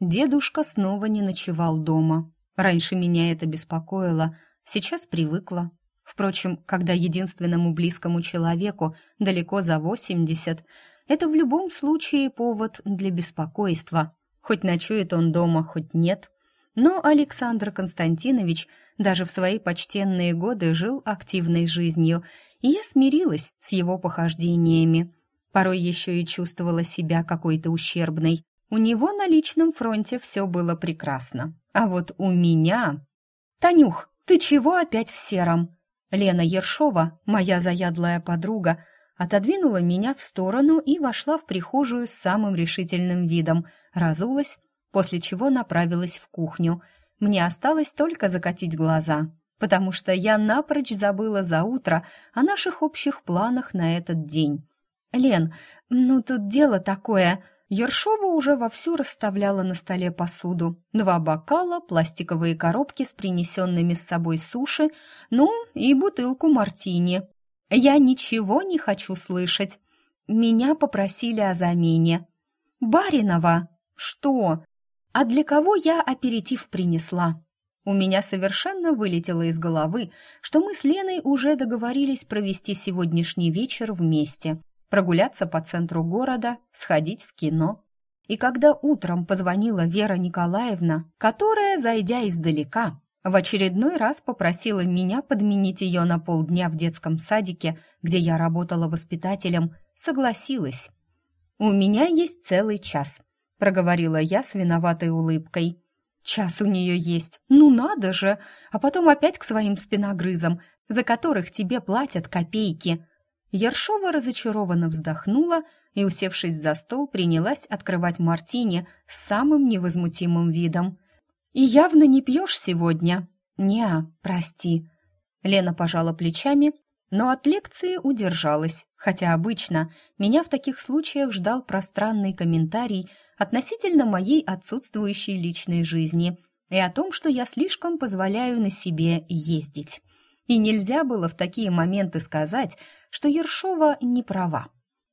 Дедушка снова не ночевал дома. Раньше меня это беспокоило, сейчас привыкла. Впрочем, когда единственному близкому человеку далеко за восемьдесят, это в любом случае повод для беспокойства. Хоть ночует он дома, хоть нет. Но Александр Константинович даже в свои почтенные годы жил активной жизнью, и я смирилась с его похождениями. Порой еще и чувствовала себя какой-то ущербной. У него на личном фронте все было прекрасно. А вот у меня... «Танюх, ты чего опять в сером?» Лена Ершова, моя заядлая подруга, отодвинула меня в сторону и вошла в прихожую с самым решительным видом, разулась, после чего направилась в кухню. Мне осталось только закатить глаза, потому что я напрочь забыла за утро о наших общих планах на этот день. «Лен, ну тут дело такое...» Ершова уже вовсю расставляла на столе посуду. Два бокала, пластиковые коробки с принесенными с собой суши, ну и бутылку мартини. Я ничего не хочу слышать. Меня попросили о замене. «Баринова!» «Что? А для кого я аперитив принесла?» У меня совершенно вылетело из головы, что мы с Леной уже договорились провести сегодняшний вечер вместе прогуляться по центру города, сходить в кино. И когда утром позвонила Вера Николаевна, которая, зайдя издалека, в очередной раз попросила меня подменить ее на полдня в детском садике, где я работала воспитателем, согласилась. «У меня есть целый час», — проговорила я с виноватой улыбкой. «Час у нее есть, ну надо же! А потом опять к своим спиногрызам, за которых тебе платят копейки», Ершова разочарованно вздохнула и, усевшись за стол, принялась открывать мартини с самым невозмутимым видом. «И явно не пьешь сегодня?» «Не, прости». Лена пожала плечами, но от лекции удержалась, хотя обычно меня в таких случаях ждал пространный комментарий относительно моей отсутствующей личной жизни и о том, что я слишком позволяю на себе ездить. И нельзя было в такие моменты сказать, что Ершова не права.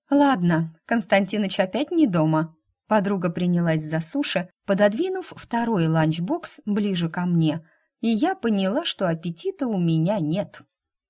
«Ладно, Константиныч опять не дома». Подруга принялась за суши, пододвинув второй ланчбокс ближе ко мне, и я поняла, что аппетита у меня нет.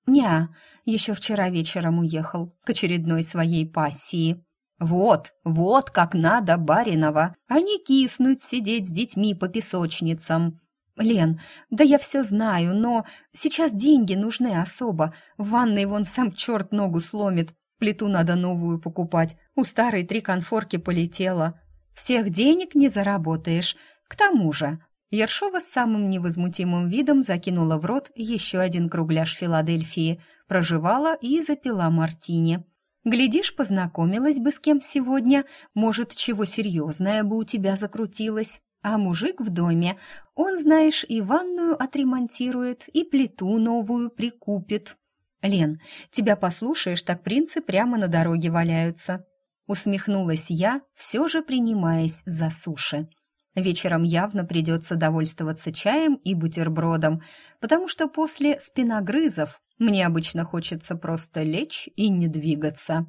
«Не-а, еще вчера вечером уехал к очередной своей пассии». «Вот, вот как надо, Баринова, а не киснуть сидеть с детьми по песочницам», «Лен, да я все знаю, но сейчас деньги нужны особо. В ванной вон сам черт ногу сломит. Плиту надо новую покупать. У старой три конфорки полетела. Всех денег не заработаешь. К тому же...» Ершова с самым невозмутимым видом закинула в рот еще один кругляш Филадельфии, прожевала и запила мартини. «Глядишь, познакомилась бы с кем сегодня. Может, чего серьезное бы у тебя закрутилось?» А мужик в доме, он, знаешь, и ванную отремонтирует, и плиту новую прикупит. Лен, тебя послушаешь, так принцы прямо на дороге валяются. Усмехнулась я, все же принимаясь за суши. Вечером явно придется довольствоваться чаем и бутербродом, потому что после спиногрызов мне обычно хочется просто лечь и не двигаться.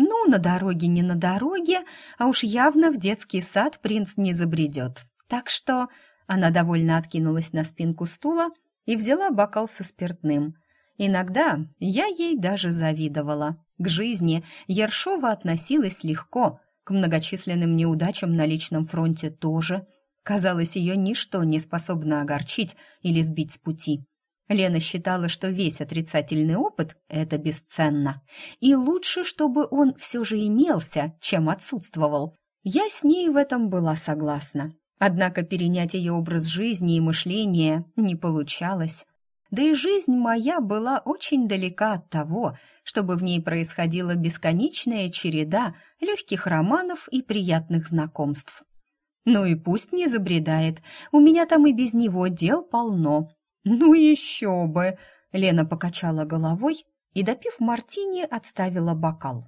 Ну, на дороге не на дороге, а уж явно в детский сад принц не забредет. Так что она довольно откинулась на спинку стула и взяла бокал со спиртным. Иногда я ей даже завидовала. К жизни Ершова относилась легко, к многочисленным неудачам на личном фронте тоже. Казалось, ее ничто не способно огорчить или сбить с пути. Лена считала, что весь отрицательный опыт – это бесценно. И лучше, чтобы он все же имелся, чем отсутствовал. Я с ней в этом была согласна. Однако перенять ее образ жизни и мышления не получалось. Да и жизнь моя была очень далека от того, чтобы в ней происходила бесконечная череда легких романов и приятных знакомств. Ну и пусть не забредает, у меня там и без него дел полно, «Ну еще бы!» — Лена покачала головой и, допив мартини, отставила бокал.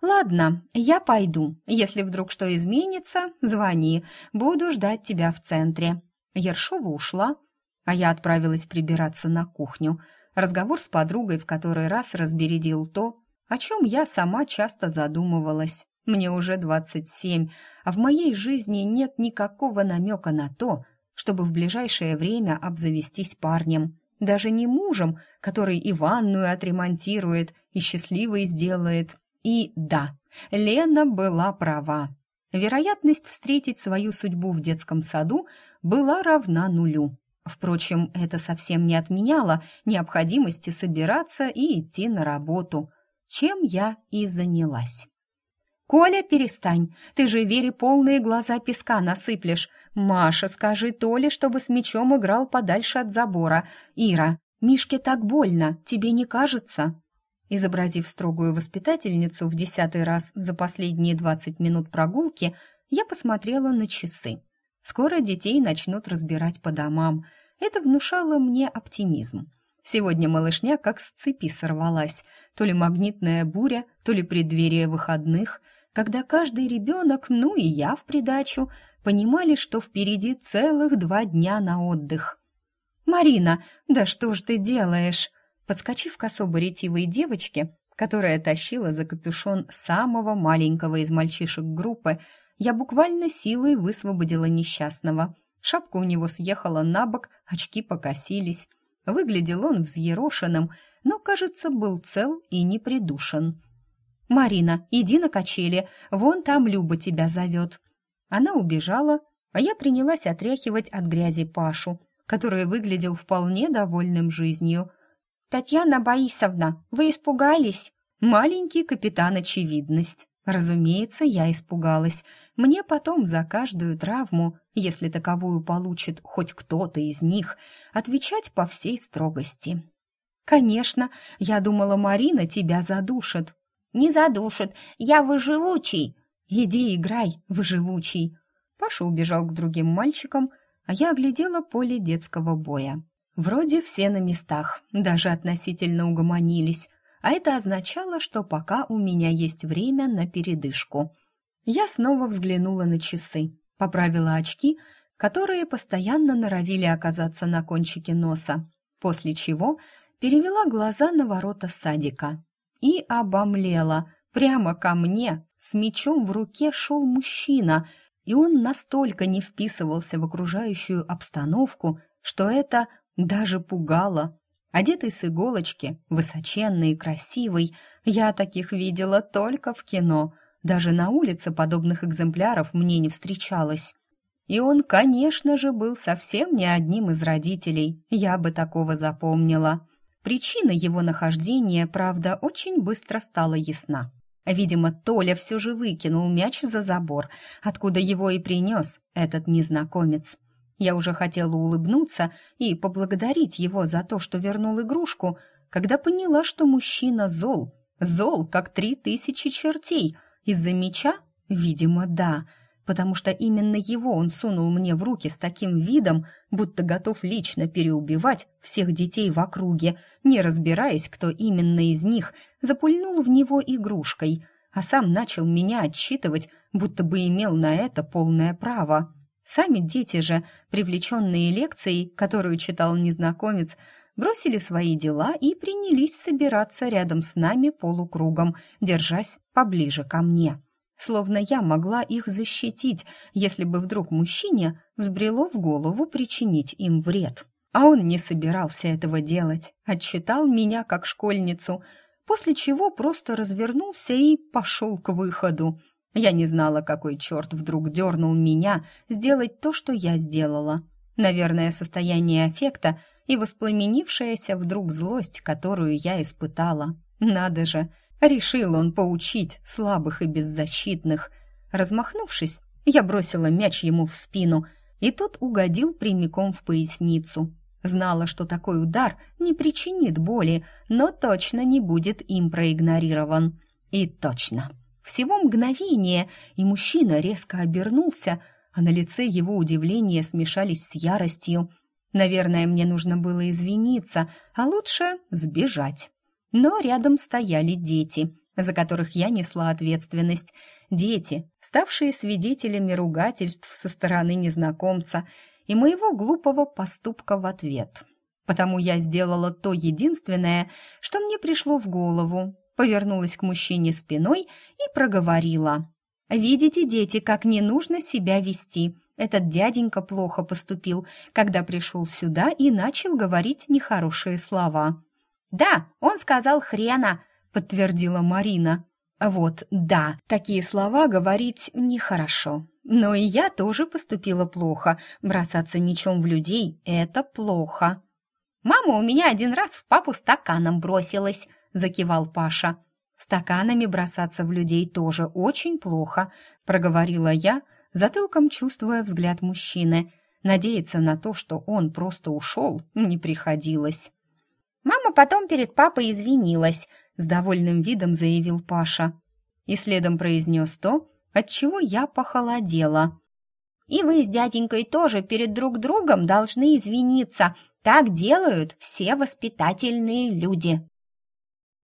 «Ладно, я пойду. Если вдруг что изменится, звони. Буду ждать тебя в центре». Ершова ушла, а я отправилась прибираться на кухню. Разговор с подругой в который раз разбередил то, о чем я сама часто задумывалась. Мне уже двадцать семь, а в моей жизни нет никакого намека на то, чтобы в ближайшее время обзавестись парнем. Даже не мужем, который и ванную отремонтирует, и счастливой сделает. И да, Лена была права. Вероятность встретить свою судьбу в детском саду была равна нулю. Впрочем, это совсем не отменяло необходимости собираться и идти на работу, чем я и занялась. «Коля, перестань, ты же Вере полные глаза песка насыплешь. Маша, скажи Толе, чтобы с мечом играл подальше от забора. Ира, Мишке так больно, тебе не кажется?» Изобразив строгую воспитательницу в десятый раз за последние двадцать минут прогулки, я посмотрела на часы. Скоро детей начнут разбирать по домам. Это внушало мне оптимизм. Сегодня малышня как с цепи сорвалась. То ли магнитная буря, то ли преддверие выходных, когда каждый ребенок, ну и я в придачу, понимали, что впереди целых два дня на отдых. «Марина, да что ж ты делаешь?» Подскочив к особо ретивой девочке, которая тащила за капюшон самого маленького из мальчишек группы, я буквально силой высвободила несчастного. Шапка у него съехала на бок, очки покосились. Выглядел он взъерошенным, но, кажется, был цел и не придушен. «Марина, иди на качели, вон там Люба тебя зовет». Она убежала, а я принялась отряхивать от грязи Пашу, который выглядел вполне довольным жизнью – «Татьяна Борисовна, вы испугались?» Маленький капитан очевидность. Разумеется, я испугалась. Мне потом за каждую травму, если таковую получит хоть кто-то из них, отвечать по всей строгости. «Конечно, я думала, Марина тебя задушит». «Не задушит, я выживучий». «Иди играй, выживучий». Паша убежал к другим мальчикам, а я оглядела поле детского боя. Вроде все на местах, даже относительно угомонились, а это означало, что пока у меня есть время на передышку. Я снова взглянула на часы, поправила очки, которые постоянно норовили оказаться на кончике носа, после чего перевела глаза на ворота садика и обомлела. Прямо ко мне с мечом в руке шел мужчина, и он настолько не вписывался в окружающую обстановку, что это даже пугало. Одетый с иголочки, высоченный и красивый, я таких видела только в кино. Даже на улице подобных экземпляров мне не встречалось. И он, конечно же, был совсем не одним из родителей, я бы такого запомнила. Причина его нахождения, правда, очень быстро стала ясна. Видимо, Толя все же выкинул мяч за забор, откуда его и принес этот незнакомец. Я уже хотела улыбнуться и поблагодарить его за то, что вернул игрушку, когда поняла, что мужчина зол. Зол, как три тысячи чертей. Из-за меча? Видимо, да, потому что именно его он сунул мне в руки с таким видом, будто готов лично переубивать всех детей в округе, не разбираясь, кто именно из них запульнул в него игрушкой, а сам начал меня отчитывать, будто бы имел на это полное право. Сами дети же, привлеченные лекцией, которую читал незнакомец, бросили свои дела и принялись собираться рядом с нами полукругом, держась поближе ко мне. Словно я могла их защитить, если бы вдруг мужчине взбрело в голову причинить им вред. А он не собирался этого делать, отчитал меня как школьницу, после чего просто развернулся и пошел к выходу. Я не знала, какой черт вдруг дернул меня сделать то, что я сделала. Наверное, состояние аффекта и воспламенившаяся вдруг злость, которую я испытала. Надо же, решил он поучить слабых и беззащитных. Размахнувшись, я бросила мяч ему в спину, и тот угодил прямиком в поясницу. Знала, что такой удар не причинит боли, но точно не будет им проигнорирован. И точно. Всего мгновение, и мужчина резко обернулся, а на лице его удивление смешались с яростью. Наверное, мне нужно было извиниться, а лучше сбежать. Но рядом стояли дети, за которых я несла ответственность. Дети, ставшие свидетелями ругательств со стороны незнакомца и моего глупого поступка в ответ. Потому я сделала то единственное, что мне пришло в голову, повернулась к мужчине спиной и проговорила. Видите, дети, как не нужно себя вести. Этот дяденька плохо поступил, когда пришел сюда и начал говорить нехорошие слова. «Да, он сказал хрена», — подтвердила Марина. «Вот, да, такие слова говорить нехорошо. Но и я тоже поступила плохо. Бросаться мечом в людей — это плохо». «Мама у меня один раз в папу стаканом бросилась», — закивал Паша. «Стаканами бросаться в людей тоже очень плохо», — проговорила я, затылком чувствуя взгляд мужчины. Надеяться на то, что он просто ушел, не приходилось. «Мама потом перед папой извинилась», — с довольным видом заявил Паша. И следом произнес то, от чего я похолодела. «И вы с дяденькой тоже перед друг другом должны извиниться. Так делают все воспитательные люди».